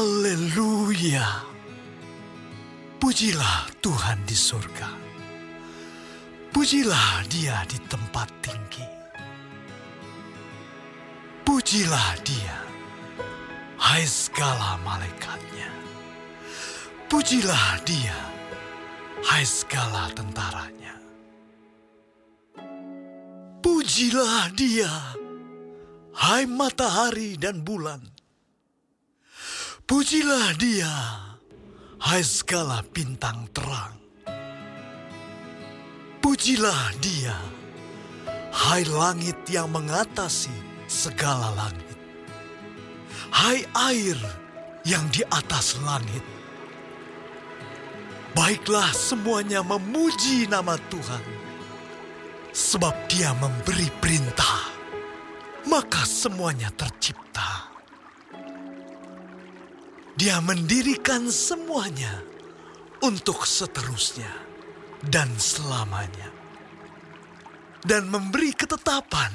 Haleluya. Pujilah Tuhan di surga. Pujilah dia di tempat tinggi. Pujilah dia, hai segala malaikatnya. Pujilah dia, hai segala tentaranya. Pujilah dia, hai matahari dan bulan. Pujilah dia, hai segala bintang terang. Pujilah dia, hai langit yang mengatasi segala langit. Hai air yang di atas langit. Baiklah semuanya memuji nama Tuhan. Sebab dia memberi perintah, maka semuanya tercipta. Dia mendirikan semuanya untuk seterusnya dan selamanya. Dan memberi ketetapan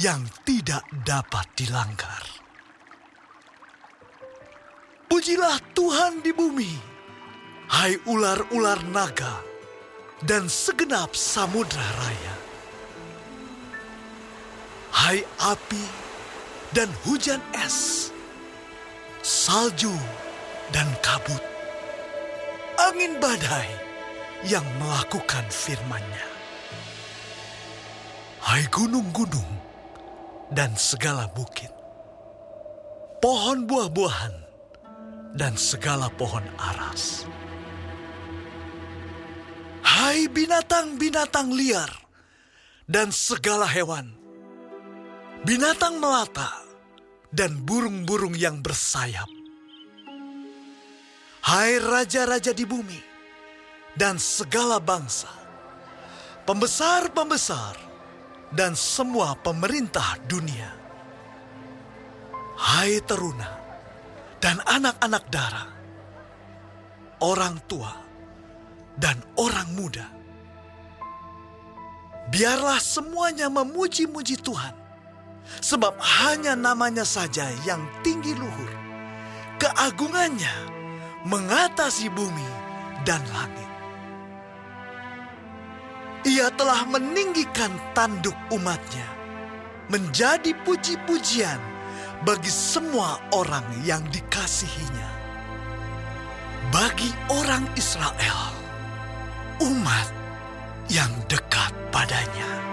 yang tidak dapat dilanggar. Pujilah Tuhan di bumi, hai ular-ular naga dan segenap samudra raya. Hai api dan hujan es, salju dan kabut, angin badai yang melakukan firman-Nya. Hai gunung-gunung dan segala bukit, pohon buah-buahan dan segala pohon aras. Hai binatang-binatang liar dan segala hewan, binatang melata dan burung-burung yang bersayap. Hai raja-raja di bumi dan segala bangsa, pembesar-pembesar dan semua pemerintah dunia. Hai teruna dan anak-anak darah, orang tua dan orang muda. Biarlah semuanya memuji-muji Tuhan, sebab hanya namanya saja yang tinggi luhur. Keagungannya mengatasi bumi dan langit. Ia telah meninggikan tanduk umatnya, menjadi puji-pujian bagi semua orang yang dikasihinya. Bagi orang Israel, umat yang dekat padanya.